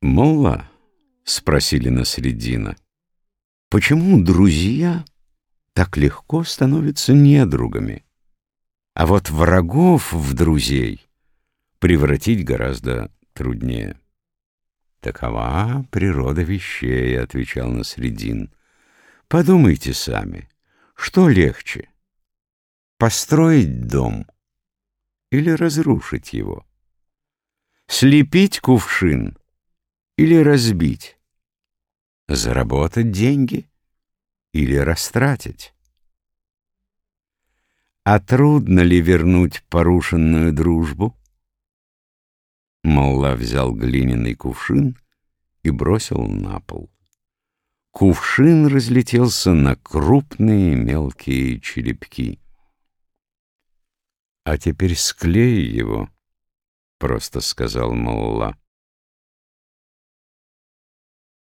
«Молла?» — спросили на средина. «Почему друзья так легко становятся недругами, а вот врагов в друзей превратить гораздо труднее?» «Такова природа вещей», — отвечал на средин. «Подумайте сами, что легче — построить дом или разрушить его?» Слепить кувшин или разбить? Заработать деньги или растратить? А трудно ли вернуть порушенную дружбу? Молла взял глиняный кувшин и бросил на пол. Кувшин разлетелся на крупные мелкие черепки. — А теперь склей его, — просто сказал Молла.